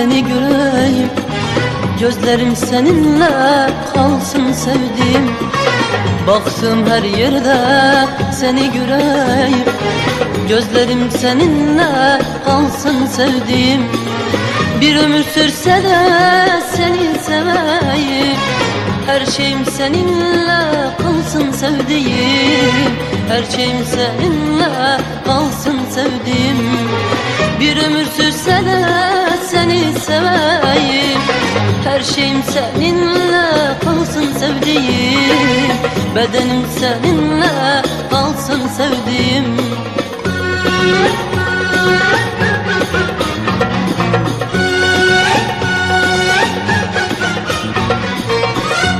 seni göreyim. Gözlerim seninle kalsın sevdiğim. Baktım her yerde seni göreyim. Gözlerim seninle kalsın sevdiğim. Bir ömür sürse de seni seveyim. Her şeyim seninle kalsın sevdiğim. Her şeyim seninle kalsın sevdiğim. Bir ömür sürse de seni seveyim. Her şeyim seninle kalsın sevdiğim. Bedenim seninle kalsın sevdiğim.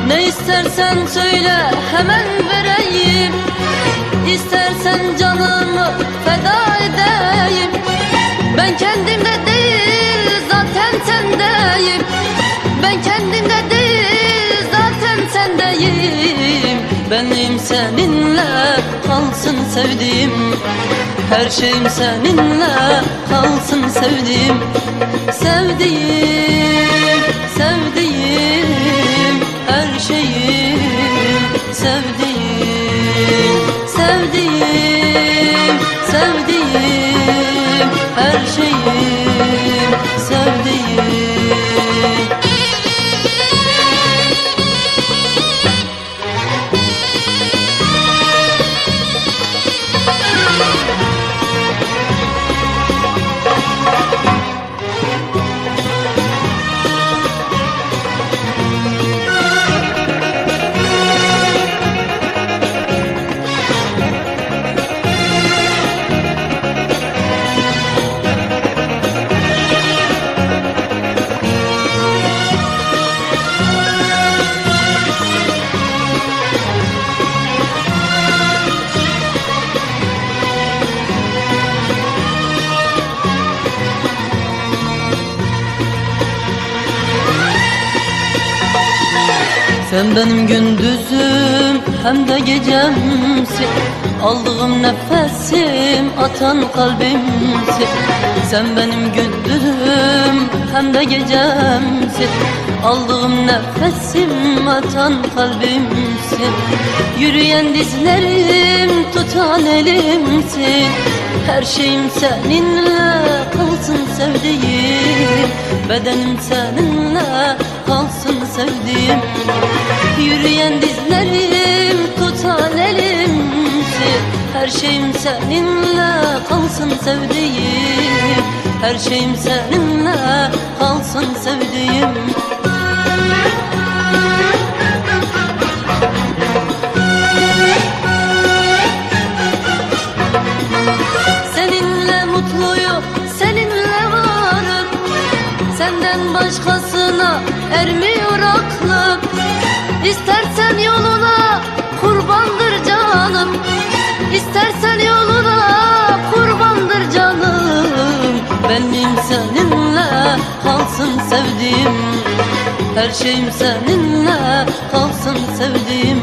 Ne istersen söyle hemen vereyim. İstersen canımı feda edeyim. Ben kendimde değil Ben kendimde değil zaten sendeyim. Benim seninle kalsın sevdiğim. Her şeyim seninle kalsın sevdiğim. Sevdiğim, sevdiğim her şeyim. Sevdiğim, sevdiğim, Sen benim gündüzüm hem de gecemsin Aldığım nefesim atan kalbimsin Sen benim gündüzüm hem de gecemsin Aldığım nefesim atan kalbimsin Yürüyen dizlerim tutan elimsin Her şeyim seninle kalsın sevdiğim. Bedenim seninle sevdiğim Yürüyen dizlerim tutan elimsin Her şeyim seninle kalsın sevdiğim. Her şeyim seninle kalsın sevdiğim. Seninle mutluyum, seninle varım. Senden başkasına İstersen yoluna kurbandır canım. İstersen yoluna kurbandır canım. Benim seninle kalsın sevdiğim? Her şeyim seninle kalsın sevdiğim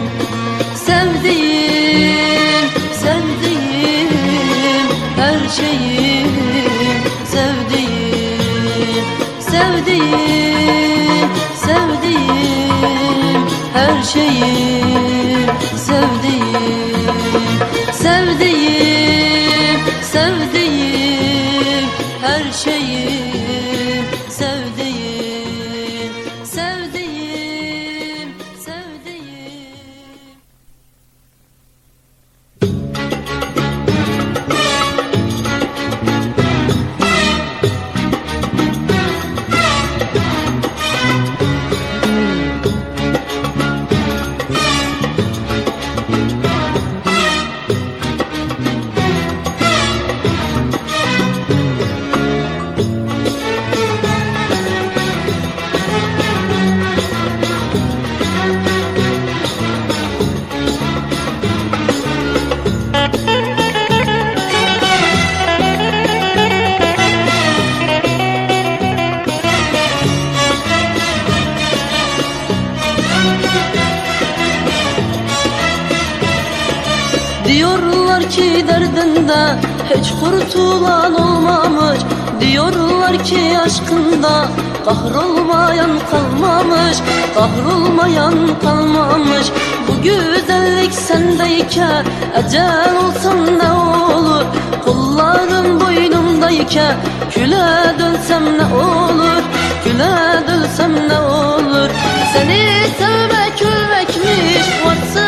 ki derdinde hiç kurtulan olmamış. Diyorlar ki aşkında kahrolmayan kalmamış Kahrolmayan kalmamış. Bu güzellik sendeyken Ecel olsam ne olur? Kollarım boynumdayken Küle dönsem ne olur? Küle dönsem ne olur? Seni sevmek ölmekmiş Varsın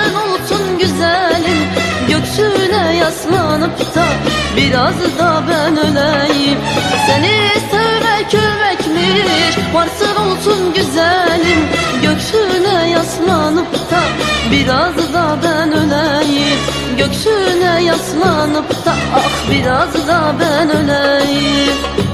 yaslanıp da Biraz da ben öleyim. Seni sevmek ölmekmiş Varsın olsun güzelim. Göksüne yaslanıp da Biraz da ben öleyim. Göksüne yaslanıp da Ah biraz da ben öleyim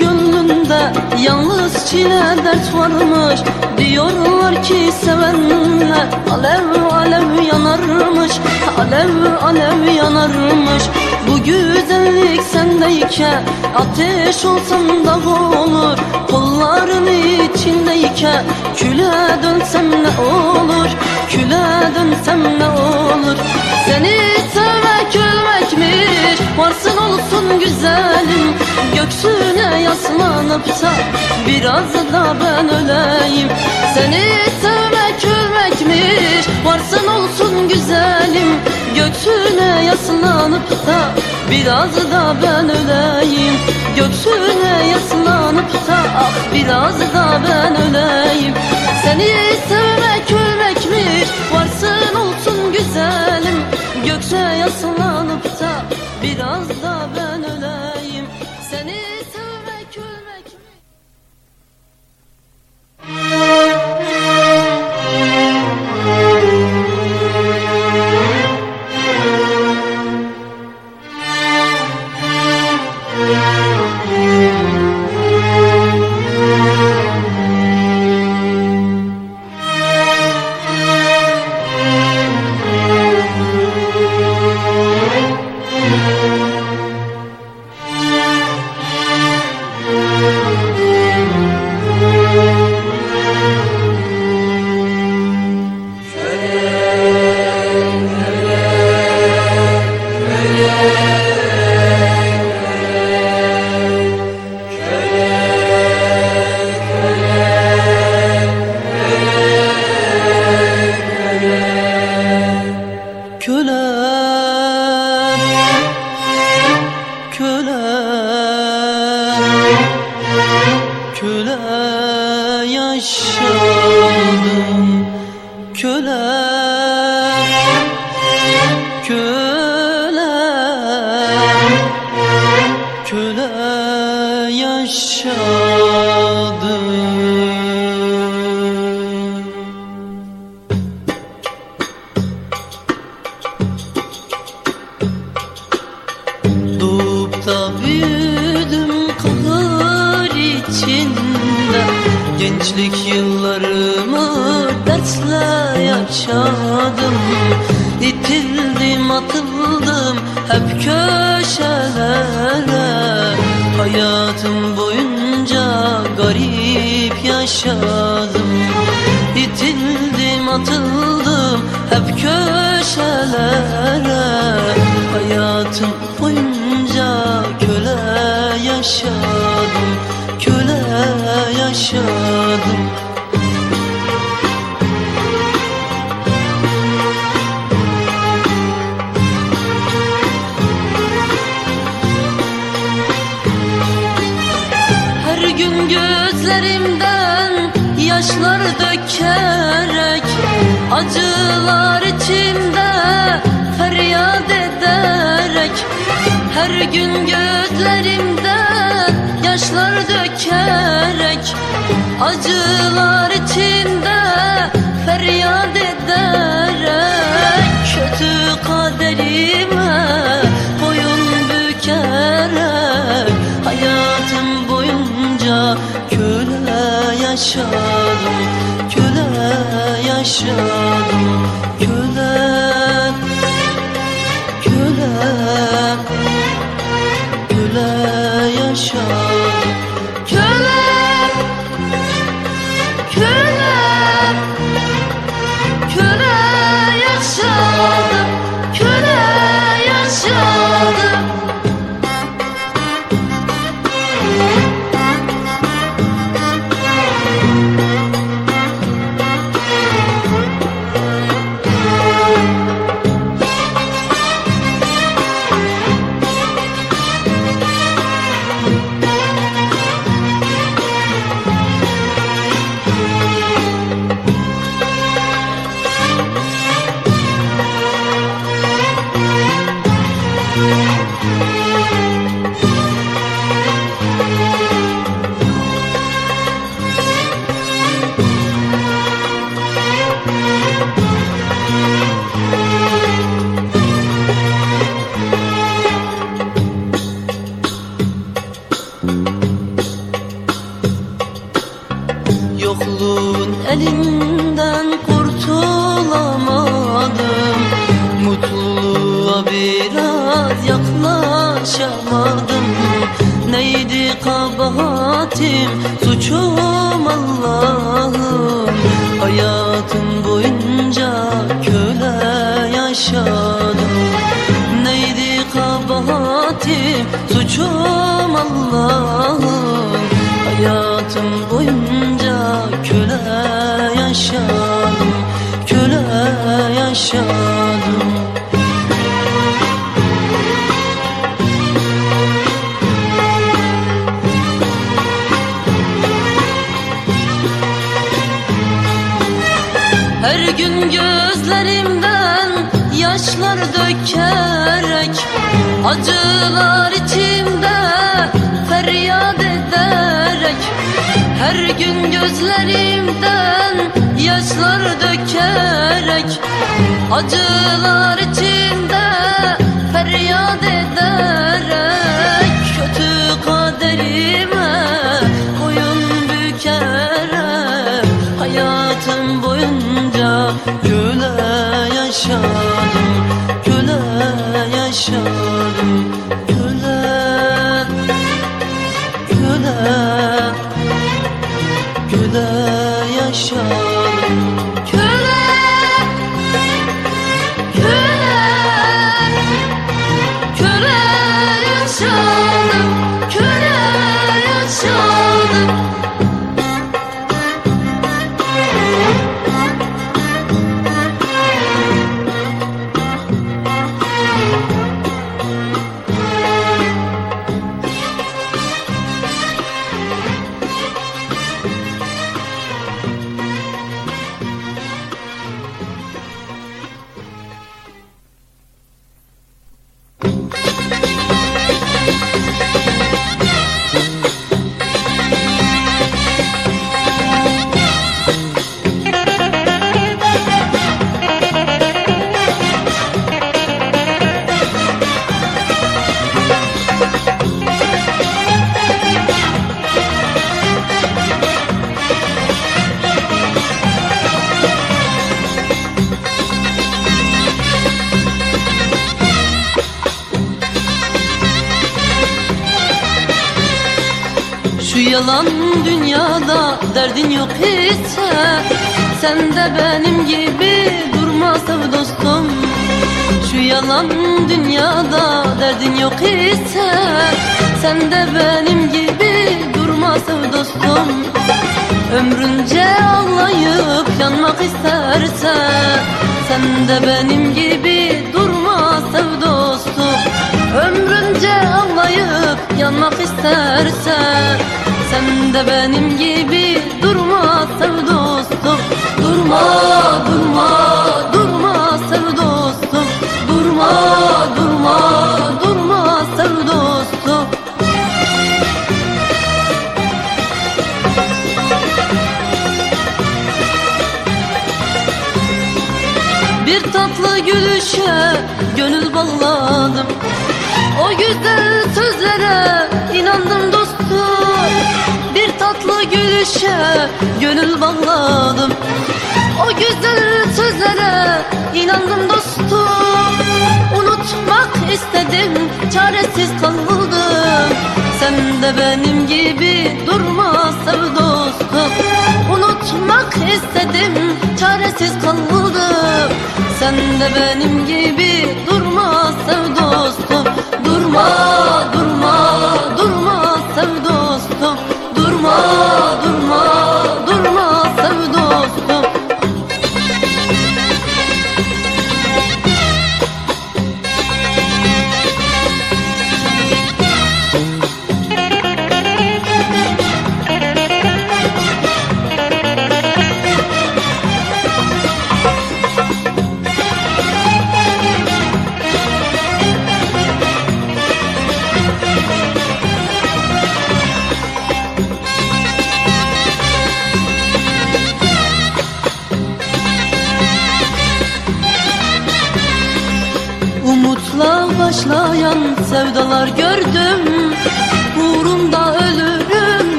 Gönlünde yalnız çile dert varmış. Diyorlar ki sevenler alev alev yanarmış Alev alev yanarmış. Bu güzellik sendeyken Ateş olsam da olur. Kolların içindeyken Küle dönsem ne olur? Küle dönsem ne olur? Seni sevmek ölmekmiş Varsın olsun güzelim. Göksüne yaslanıp da Biraz da ben öleyim. Seni sevmek ölmekmiş Varsın olsun güzelim. Göksüne yaslanıp da Biraz da ben öleyim. Göksüne yaslanıp da biraz da ben öleyim. Seni sevmek ölmekmiş Varsın olsun güzelim Gökse yaslanıp da Biraz da ben yaşadım Köle yaşadım Hayatım boyunca köle yaşadım Köle yaşadım. Her gün gözlerimden yaşlar dökerek Acılar içimde feryat her gün gözlerimden yaşlar dökerek. Acılar içimde feryat ederek. Kötü kaderime boyun bükerek. Hayatım boyunca köle yaşadım Köle yaşadım yalan dünyada derdin yok ise Sen de benim gibi durma sev dostum. Şu yalan dünyada derdin yok ise Sen de benim gibi durma sev dostum. Ömrünce ağlayıp yanmak istersen Sen de benim gibi durma sev dostum. Ömrünce ağlayıp yanmak istersen Sen de benim gibi durma sev dostum Durma, durma, durma sev dostum Durma, durma, durma sev dostum Bir tatlı gülüşe gönül bağladım O güzel sözlere inandım Bir tatlı gülüşe gönül bağladım. O güzel sözlere inandım dostum. Unutmak istedim çaresiz kaldım. Sen de benim gibi durma sev dostum. Unutmak istedim çaresiz kaldım. Sen de benim gibi durma sev dostum. Durma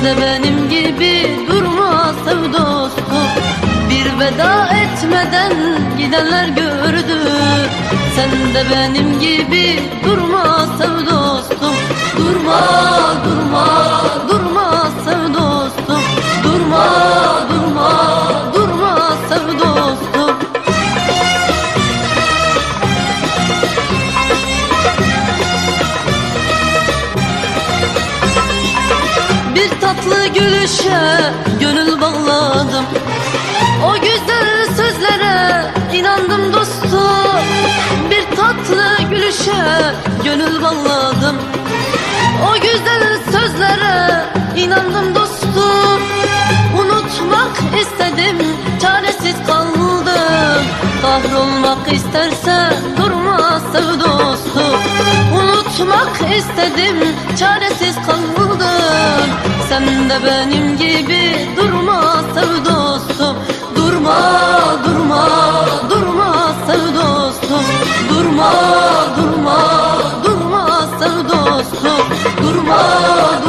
Sen de benim gibi durma sev Bir veda etmeden gidenler gördüm Sen de benim gibi durma gülüşe gönül bağladım. O güzel inandım dostum. Bir tatlı gülüşe gönül bağladım. O güzel sözlere inandım dostum. Unutmak istedim çaresiz kaldım. Kahrolmak istersen durma sev dostum. Unutmak istedim çaresiz kaldım Sen de benim gibi durma sev dostum Durma durma durma sev dostum Durma durma durma sev dostum durma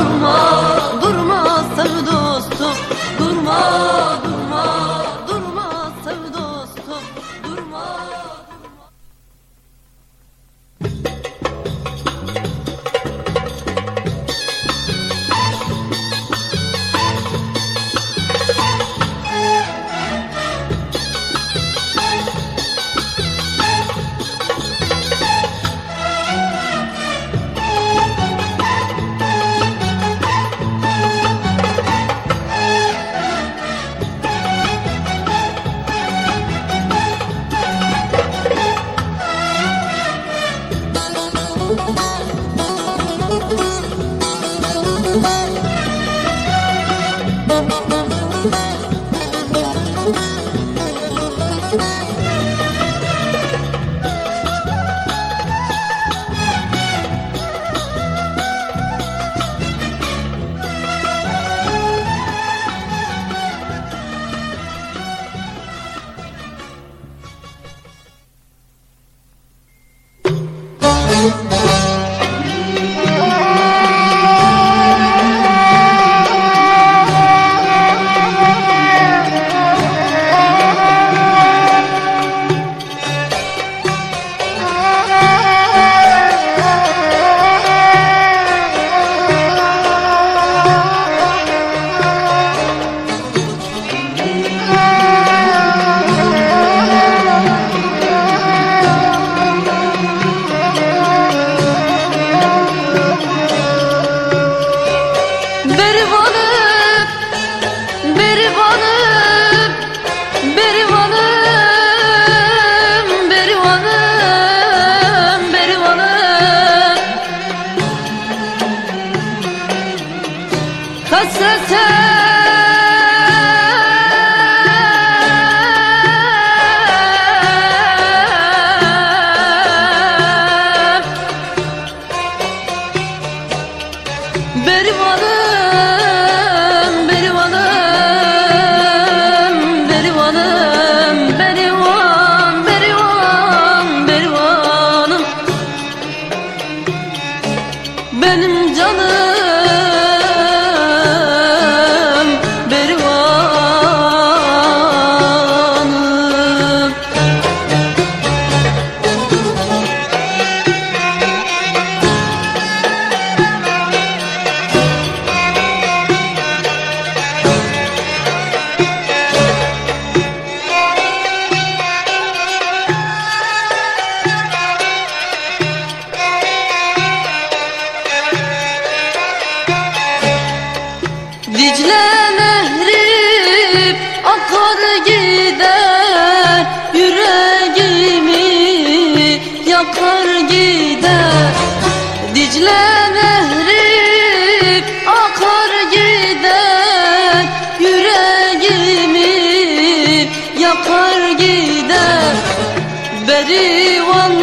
Neriman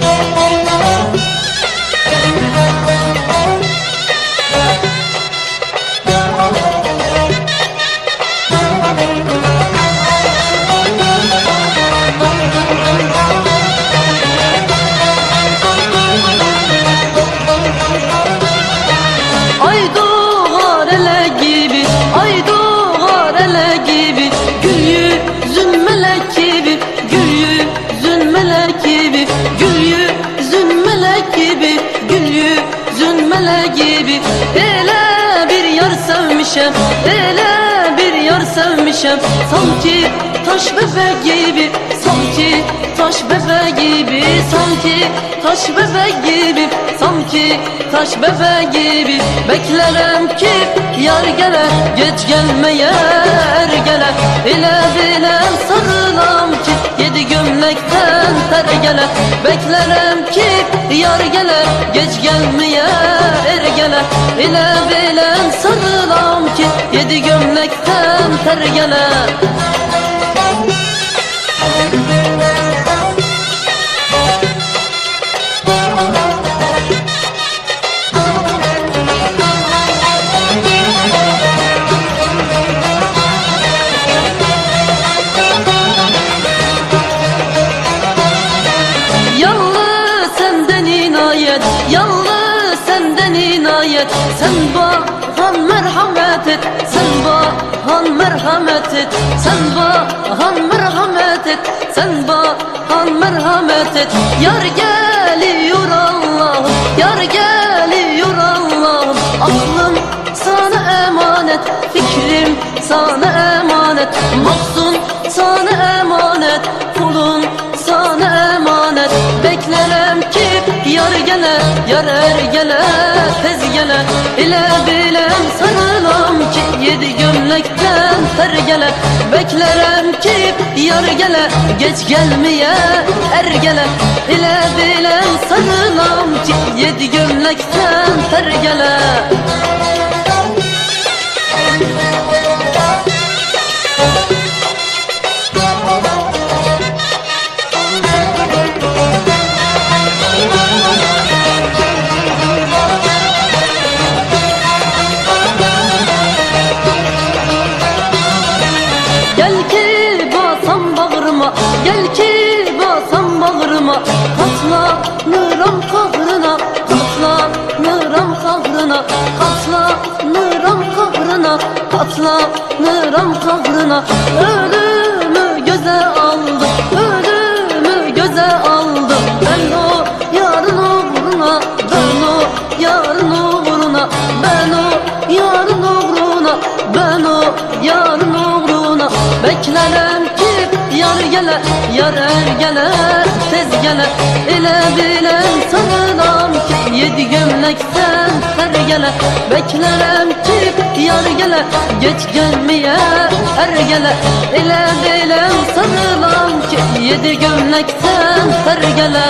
Música Sanki taş bebek gibi, sanki taş bebek gibi Sanki taş bebek gibi, sanki taş bebek gibi. Beklerim ki yar gele, geç gelmeye er gele. Ile bile ki yedi gömlekten ter gele Beklerim ki yar gele, geç gelmeye er gele. İle bile sarılam ki yedi gömlekten ter gele merhamet et Sen bahan merhamet et Sen bahan merhamet et Sen bahan merhamet et Yar geliyor Allah'ım Yar geliyor Allah'ım. Aklım sana emanet Fikrim sana emanet. Mahzun gele Yar er gele tez gele İle bilem sarılam ki Yedi gömlekten ter gele Beklerim ki yar gele Geç gelmeye er gele İle bilem sarılam ki Yedi gömlekten ter gele sendir katlanıram kahrına. Ölümü göze aldım, ölümü göze aldım. Ben o yarın uğruna, ben o yarın uğruna. Ben o yarın uğruna, ben o yarın uğruna. Beklerim ki yar gele, yar er gele, tez gele. Ele bilen sanırım ki yedi gömlekten yar gele Beklerim ki yar gele. Geç gelmeye er gele Ele belem sarılan ki Yedi gömlekten ter gele.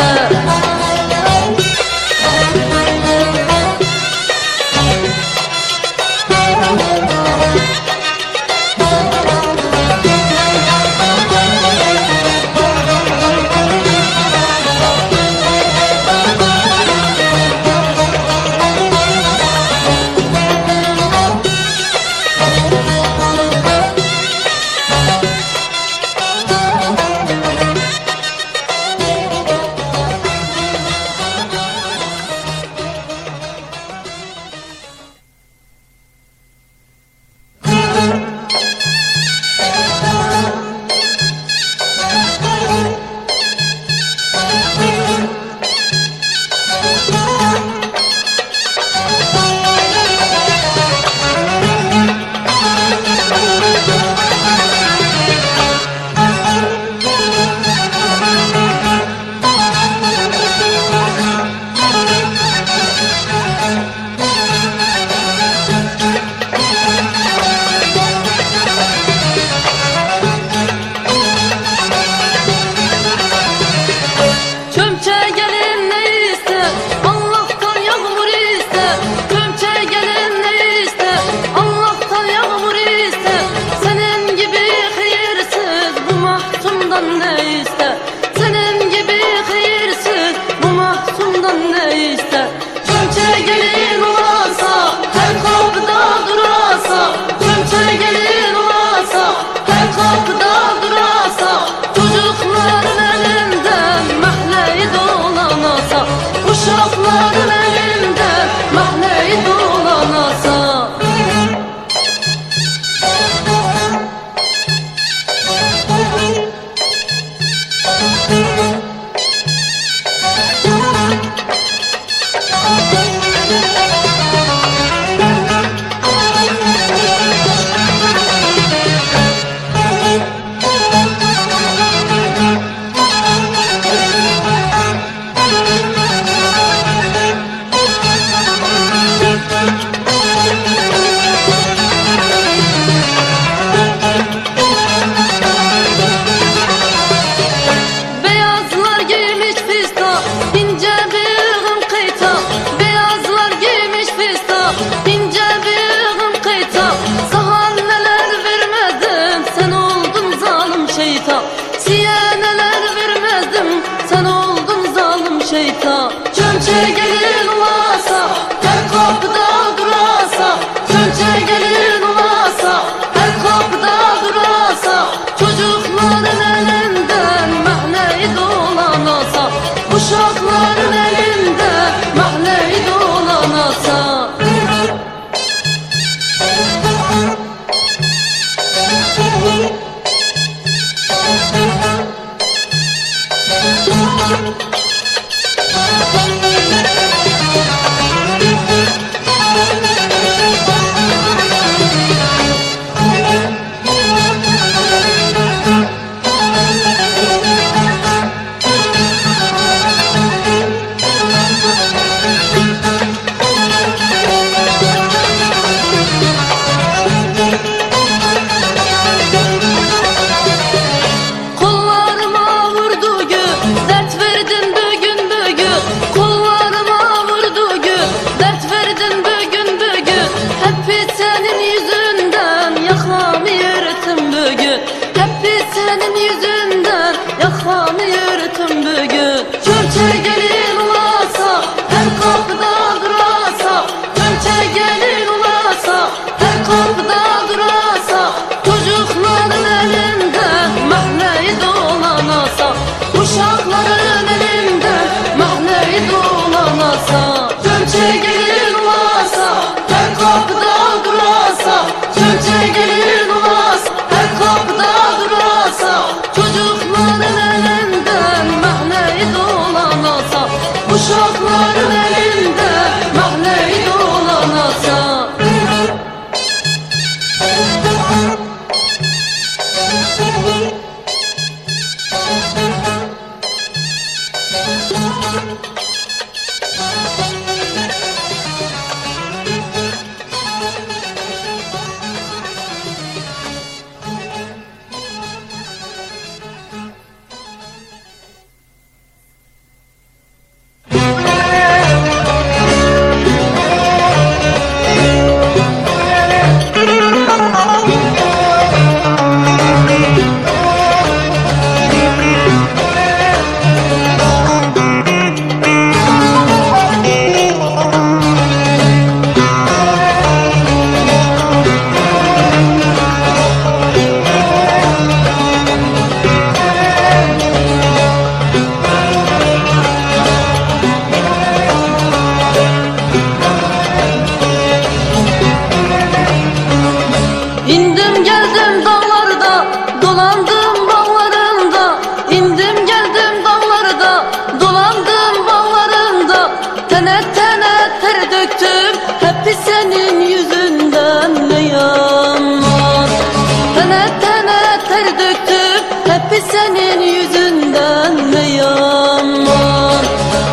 senin yüzünden meyamman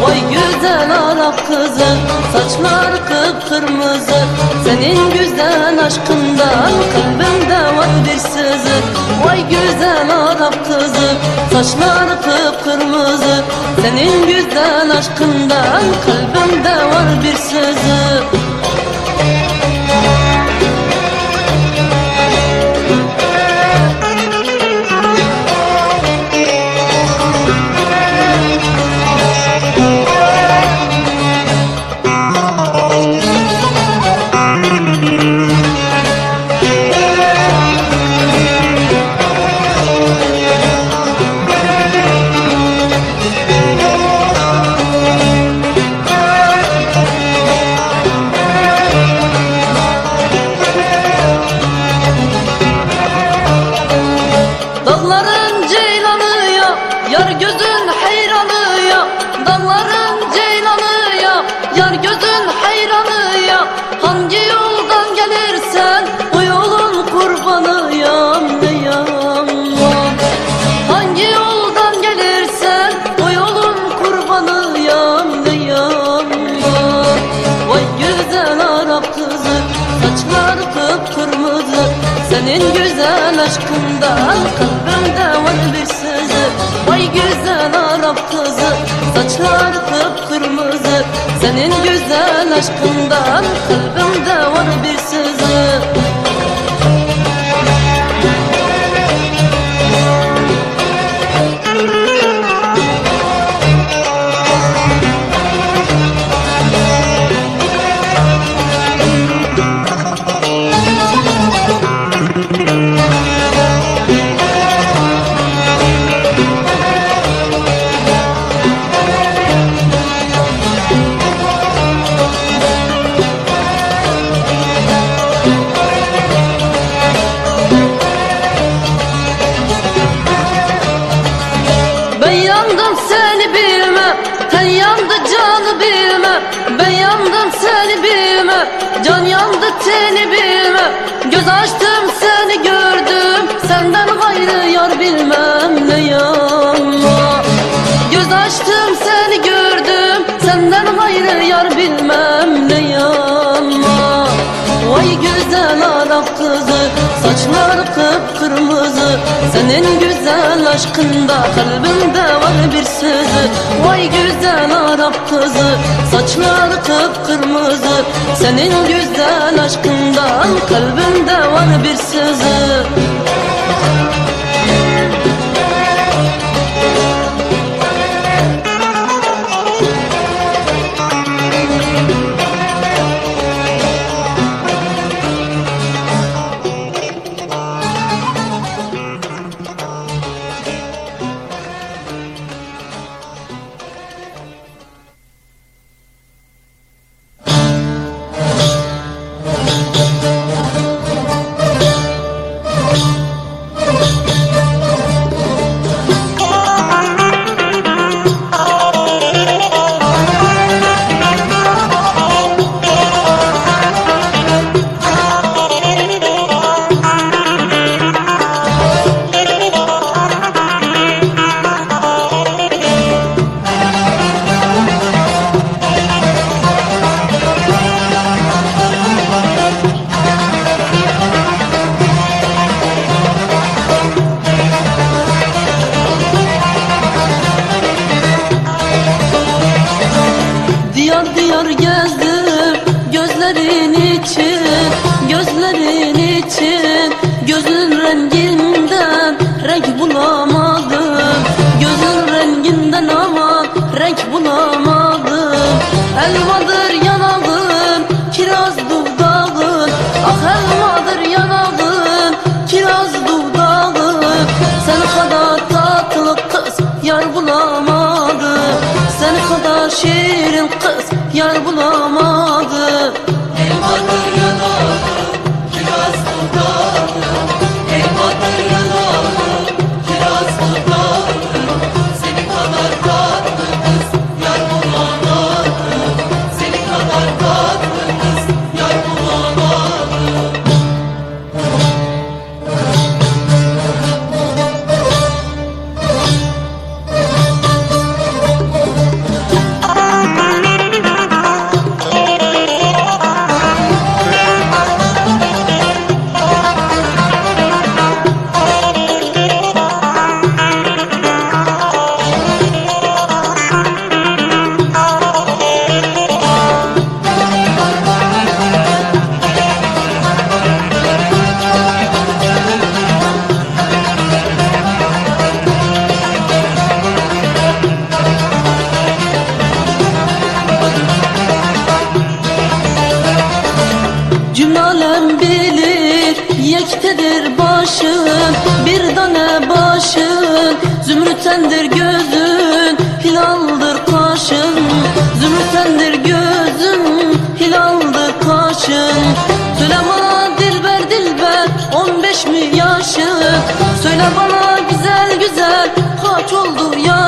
Vay güzel Arap kızı Saçlar kıpkırmızı. Senin güzel aşkından Kalbimde var bir sızı. Vay güzel Arap kızı Saçlar kıpkırmızı. Senin güzel aşkından Kalbimde var bir sızı. Senin güzel aşkından kalbimde var bir sızı. Senin güzel aşkında kalbimde var bir sözü Vay güzel Arap kızı Saçları kıpkırmızı. Senin güzel aşkından kalbimde var bir sözü Söyle bana güzel güzel Kaç oldu yaşın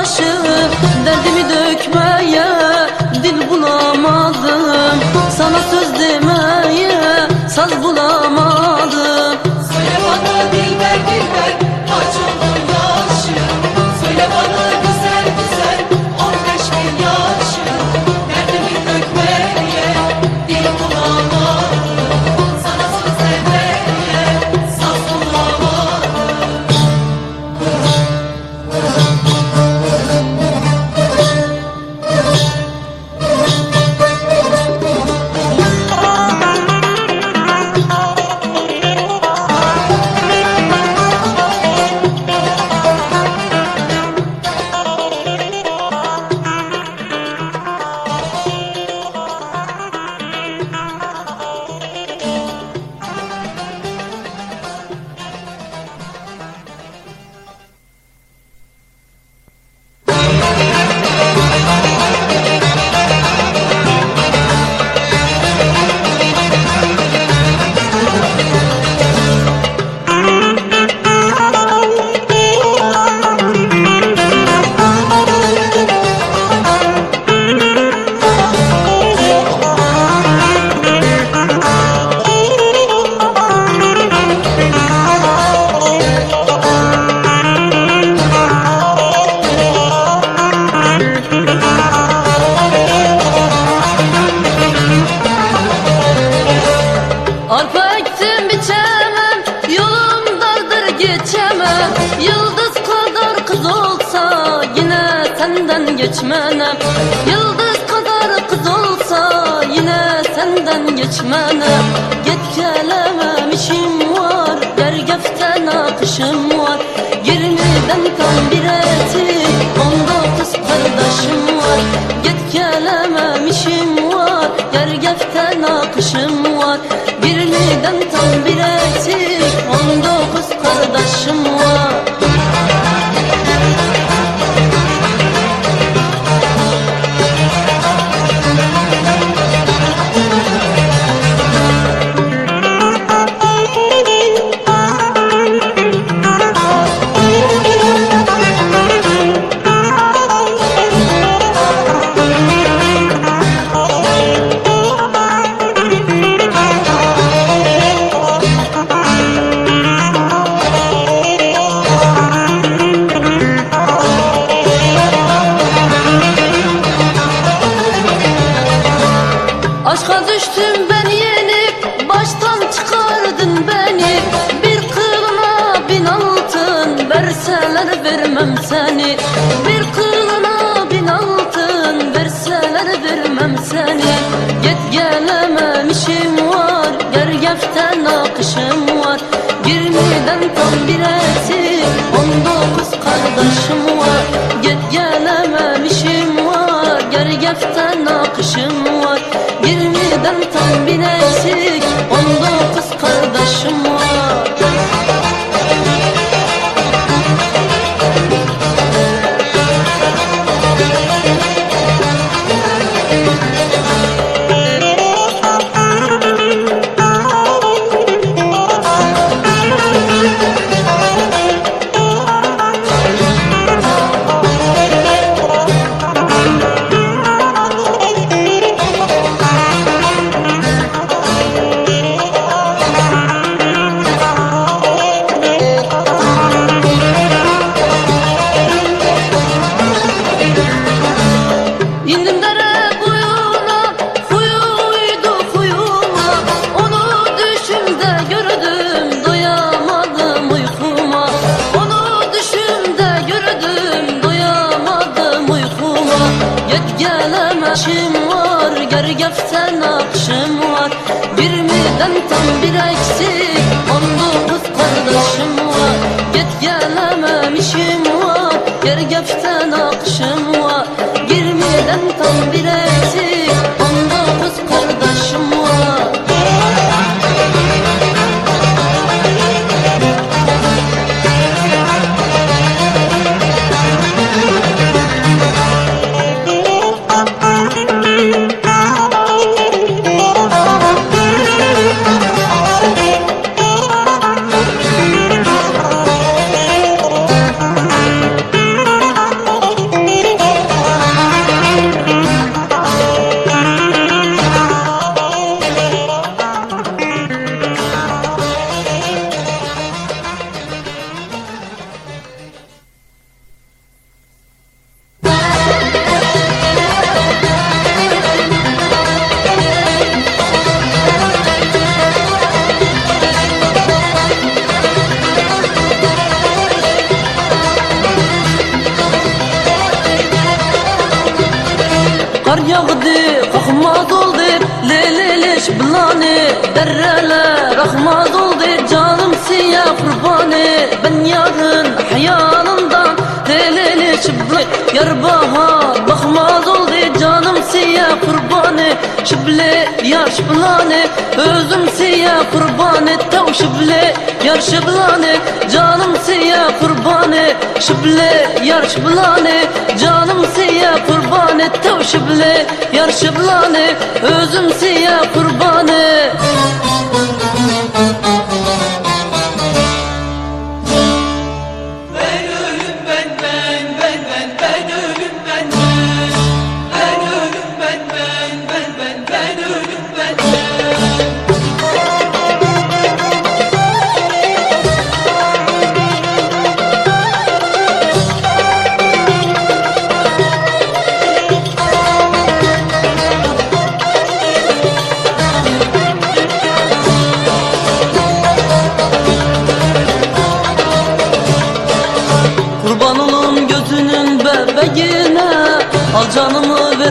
Bir kılına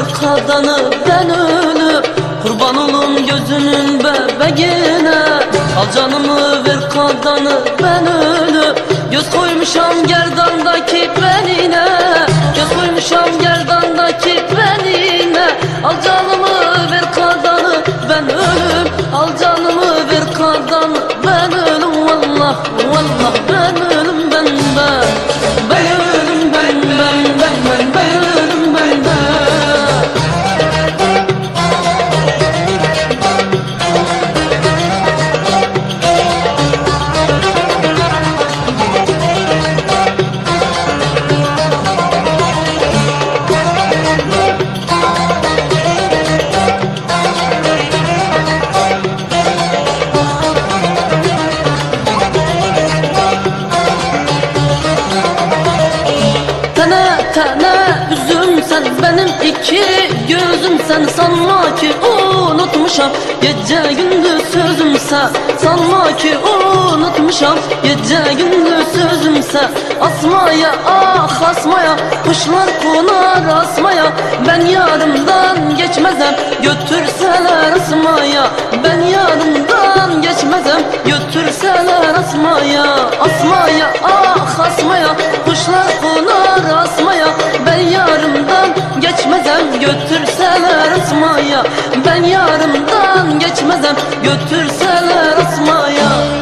ver kadanı ben ölü Kurban olun gözünün bebeğine. Al canımı ver kadanı ben ölü. Göz koymuşam gerdandaki benine Göz koymuşam gerdandaki benine. Al canımı ver kadanı ben ölüm. Al canımı ver kadanı ben ölüm. Vallah vallah ben ölüm ben Ben ki unutmuşam. Gece gündüz sözümse asmaya ah asmaya kuşlar konar asmaya. Ben yarımdan geçmezem götürseler asmaya. Ben yarımdan geçmezem götürseler asmaya. Asmaya ah asmaya kuşlar konar asmaya. Ben yarımdan geçmezem götürseler asmaya. Ben yarımdan geçmezem götürseler asmaya.